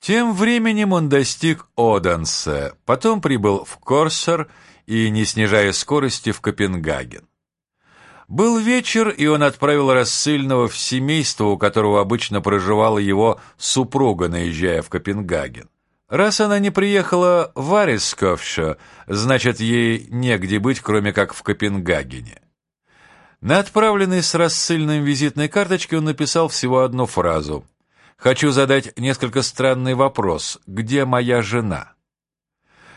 Тем временем он достиг Оденсе, потом прибыл в Корсер и, не снижая скорости, в Копенгаген. Был вечер, и он отправил рассыльного в семейство, у которого обычно проживала его супруга, наезжая в Копенгаген. Раз она не приехала в Арисковше, значит, ей негде быть, кроме как в Копенгагене. На отправленной с рассыльным визитной карточке он написал всего одну фразу. «Хочу задать несколько странный вопрос. Где моя жена?»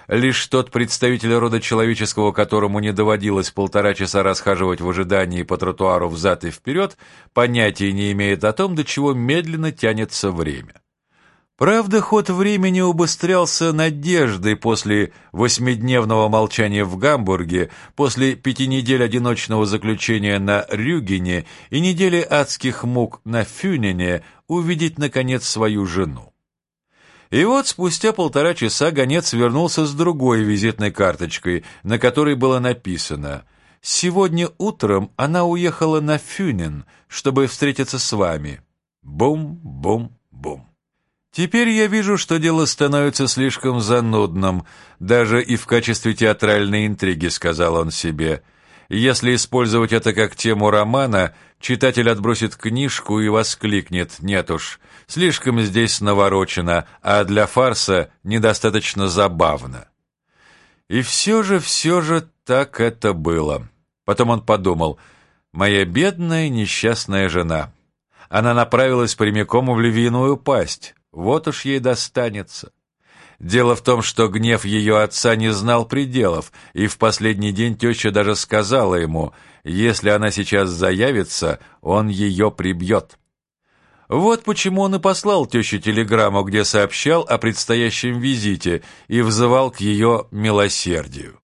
Лишь тот представитель рода человеческого, которому не доводилось полтора часа расхаживать в ожидании по тротуару взад и вперед, понятия не имеет о том, до чего медленно тянется время. Правда, ход времени убыстрялся надеждой после восьмидневного молчания в Гамбурге, после пяти недель одиночного заключения на Рюгене и недели адских мук на Фюнене увидеть, наконец, свою жену. И вот спустя полтора часа гонец вернулся с другой визитной карточкой, на которой было написано «Сегодня утром она уехала на Фюнен, чтобы встретиться с вами». Бум-бум-бум. Теперь я вижу, что дело становится слишком занудным, даже и в качестве театральной интриги, сказал он себе. Если использовать это как тему романа, читатель отбросит книжку и воскликнет «Нет уж, слишком здесь наворочено, а для фарса недостаточно забавно». И все же, все же так это было. Потом он подумал «Моя бедная несчастная жена». Она направилась прямиком в львиную пасть. Вот уж ей достанется. Дело в том, что гнев ее отца не знал пределов, и в последний день теща даже сказала ему, если она сейчас заявится, он ее прибьет. Вот почему он и послал теще телеграмму, где сообщал о предстоящем визите и взывал к ее милосердию.